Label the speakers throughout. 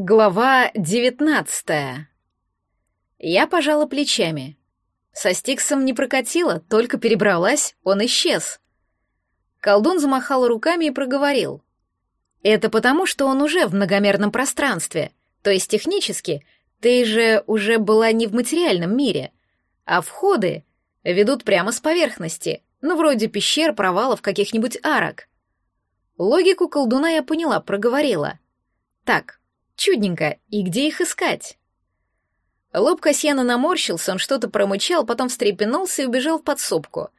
Speaker 1: Глава девятнадцатая. Я пожала плечами. Со Стиксом не прокатило, только перебралась, он исчез. Колдун замахал руками и проговорил. Это потому, что он уже в многомерном пространстве, то есть технически ты же уже была не в материальном мире, а входы ведут прямо с поверхности, ну вроде пещер, провалов, каких-нибудь арок. Логику колдуна я поняла, проговорила. Так, Чудненько, и где их искать? Лоб Касьяна наморщился, он что-то промычал, потом встрепенулся и убежал в подсобку.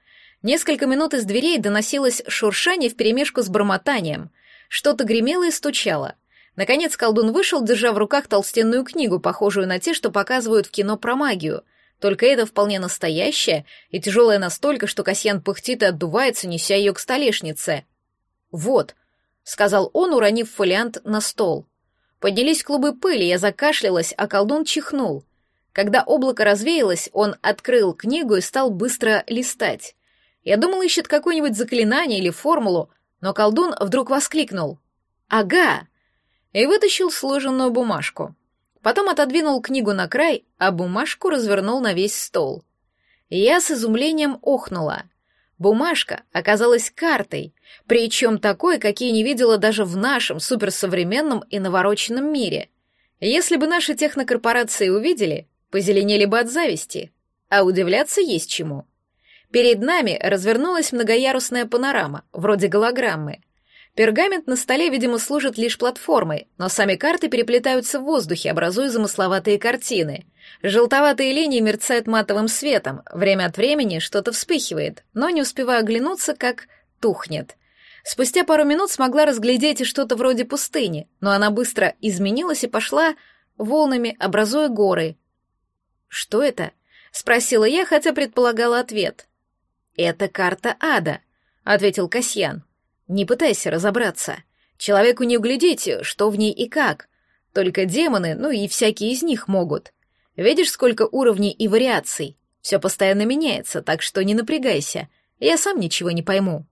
Speaker 1: Несколько минут из дверей доносилось шуршание вперемешку с бормотанием. Что-то гремело и стучало. Наконец колдун вышел, держа в руках толстенную книгу, похожую на те, что показывают в кино про магию. Только это вполне настоящая и тяжелая настолько, что Касьян пыхтит и отдувается, неся ее к столешнице. «Вот», — сказал он, уронив фолиант на стол. Поднялись клубы пыли, я закашлялась, а колдун чихнул. Когда облако развеялось, он открыл книгу и стал быстро листать. Я думал, ищет какое-нибудь заклинание или формулу, но колдун вдруг воскликнул. «Ага!» и вытащил сложенную бумажку. Потом отодвинул книгу на край, а бумажку развернул на весь стол. Я с изумлением охнула — Бумажка оказалась картой, причем такой, какие не видела даже в нашем суперсовременном и навороченном мире. Если бы наши технокорпорации увидели, позеленели бы от зависти, а удивляться есть чему. Перед нами развернулась многоярусная панорама, вроде голограммы. Пергамент на столе, видимо, служит лишь платформой, но сами карты переплетаются в воздухе, образуя замысловатые картины — Желтоватые линии мерцают матовым светом, время от времени что-то вспыхивает, но не успевая оглянуться, как тухнет. Спустя пару минут смогла разглядеть и что-то вроде пустыни, но она быстро изменилась и пошла волнами, образуя горы. «Что это?» — спросила я, хотя предполагала ответ. «Это карта ада», — ответил Касьян. «Не пытайся разобраться. Человеку не углядеть, что в ней и как. Только демоны, ну и всякие из них могут. Видишь, сколько уровней и вариаций? Все постоянно меняется, так что не напрягайся. Я сам ничего не пойму.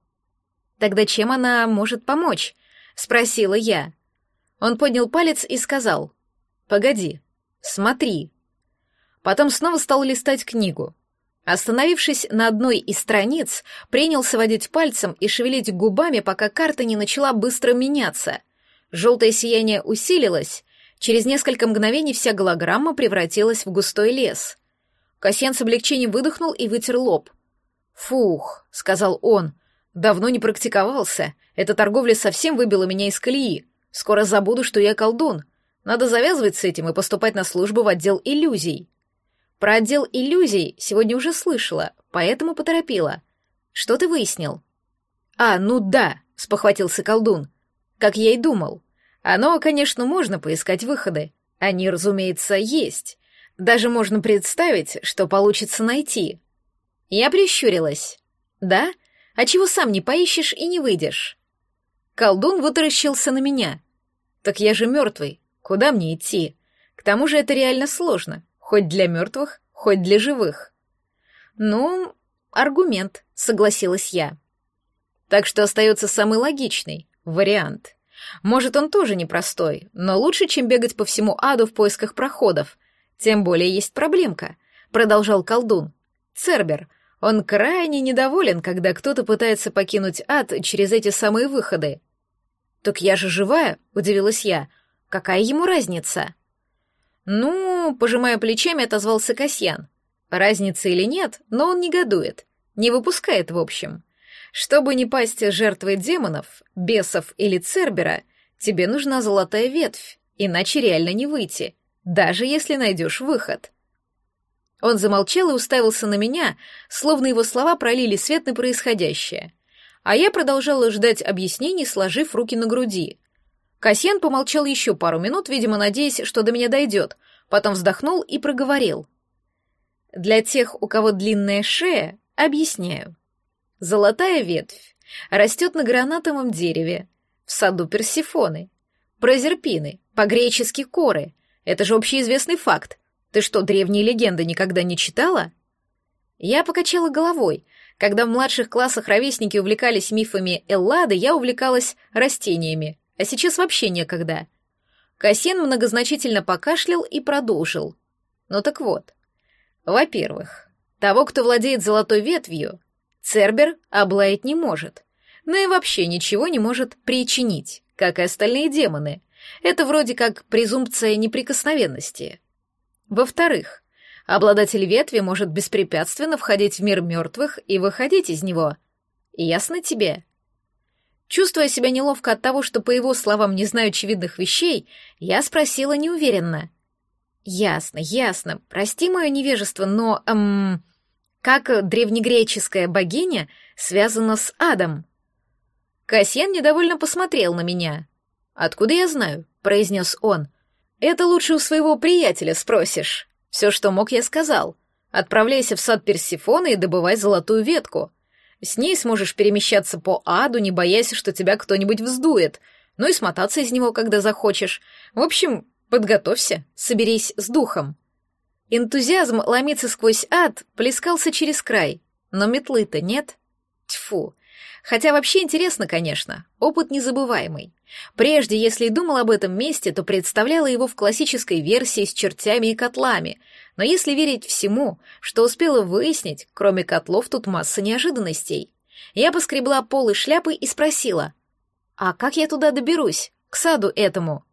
Speaker 1: Тогда чем она может помочь? Спросила я. Он поднял палец и сказал. Погоди, смотри. Потом снова стал листать книгу. Остановившись на одной из страниц, принялся водить пальцем и шевелить губами, пока карта не начала быстро меняться. Желтое сияние усилилось, Через несколько мгновений вся голограмма превратилась в густой лес. Касьян с облегчением выдохнул и вытер лоб. «Фух», — сказал он, — «давно не практиковался. Эта торговля совсем выбила меня из колеи. Скоро забуду, что я колдун. Надо завязывать с этим и поступать на службу в отдел иллюзий». Про отдел иллюзий сегодня уже слышала, поэтому поторопила. «Что ты выяснил?» «А, ну да», — спохватился колдун. «Как я и думал. Оно, конечно, можно поискать выходы. Они, разумеется, есть. Даже можно представить, что получится найти. Я прищурилась. Да? А чего сам не поищешь и не выйдешь? Колдун вытаращился на меня. Так я же мертвый. Куда мне идти? К тому же это реально сложно. Хоть для мертвых, хоть для живых. Ну, аргумент, согласилась я. Так что остается самый логичный вариант — может, он тоже непростой, но лучше, чем бегать по всему аду в поисках проходов. Тем более есть проблемка, продолжал колдун. Цербер. Он крайне недоволен, когда кто-то пытается покинуть ад через эти самые выходы. Так я же живая, удивилась я. Какая ему разница? Ну, пожимая плечами, отозвался Касьян. Разницы или нет, но он негодует. Не выпускает, в общем. Чтобы не пасть жертвой демонов, бесов или цербера, тебе нужна золотая ветвь, иначе реально не выйти, даже если найдешь выход. Он замолчал и уставился на меня, словно его слова пролили свет на происходящее. А я продолжала ждать объяснений, сложив руки на груди. Касьян помолчал еще пару минут, видимо, надеясь, что до меня дойдет, потом вздохнул и проговорил. «Для тех, у кого длинная шея, объясняю. Золотая ветвь растет на гранатовом дереве, в саду Персифоны. Прозерпины, по-гречески коры. Это же общеизвестный факт. Ты что, древние легенды никогда не читала? Я покачала головой. Когда в младших классах ровесники увлекались мифами Эллады, я увлекалась растениями, а сейчас вообще некогда. Касьян многозначительно покашлял и продолжил. Ну так вот. Во-первых, того, кто владеет золотой ветвью, Цербер облаять не может, но и вообще ничего не может причинить, как и остальные демоны. Это вроде как презумпция неприкосновенности. Во-вторых, обладатель ветви может беспрепятственно входить в мир мертвых и выходить из него. Ясно тебе? Чувствуя себя неловко от того, что, по его словам, не знаю очевидных вещей, я спросила неуверенно. «Ясно, ясно. Прости мое невежество, но, эм, как древнегреческая богиня связана с адом?» Касьян недовольно посмотрел на меня. «Откуда я знаю?» — произнес он. «Это лучше у своего приятеля спросишь. Все, что мог, я сказал. Отправляйся в сад Персифона и добывай золотую ветку. С ней сможешь перемещаться по аду, не боясь, что тебя кто-нибудь вздует, ну и смотаться из него, когда захочешь. В общем, подготовься, соберись с духом. Энтузиазм ломиться сквозь ад плескался через край, но метлы-то нет. Тьфу. Хотя вообще интересно, конечно, опыт незабываемый. Прежде, если и думал об этом месте, то представляла его в классической версии с чертями и котлами, но если верить всему, что успела выяснить, кроме котлов тут масса неожиданностей. Я поскребла пол и шляпы и спросила, «А как я туда доберусь, к саду этому?»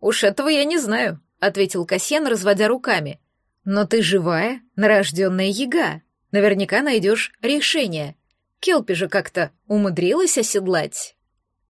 Speaker 1: «Уж этого я не знаю», — ответил Касьян, разводя руками. «Но ты живая, нарожденная яга. Наверняка найдешь решение. Келпи же как-то умудрилась оседлать».